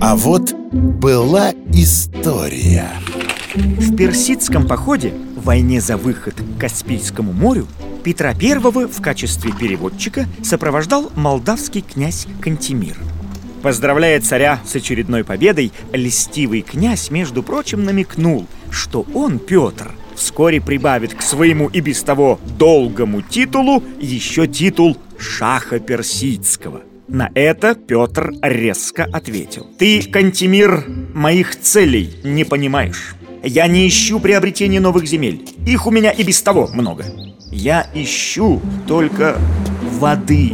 А вот была история В персидском походе, в войне за выход к Каспийскому морю Петра I в качестве переводчика сопровождал молдавский князь Кантемир Поздравляя царя с очередной победой, льстивый князь, между прочим, намекнул, что он, Петр, вскоре прибавит к своему и без того долгому титулу еще титул Шаха Персидского. На это Петр резко ответил. Ты, Кантемир, моих целей не понимаешь. Я не ищу приобретения новых земель. Их у меня и без того много. Я ищу только воды.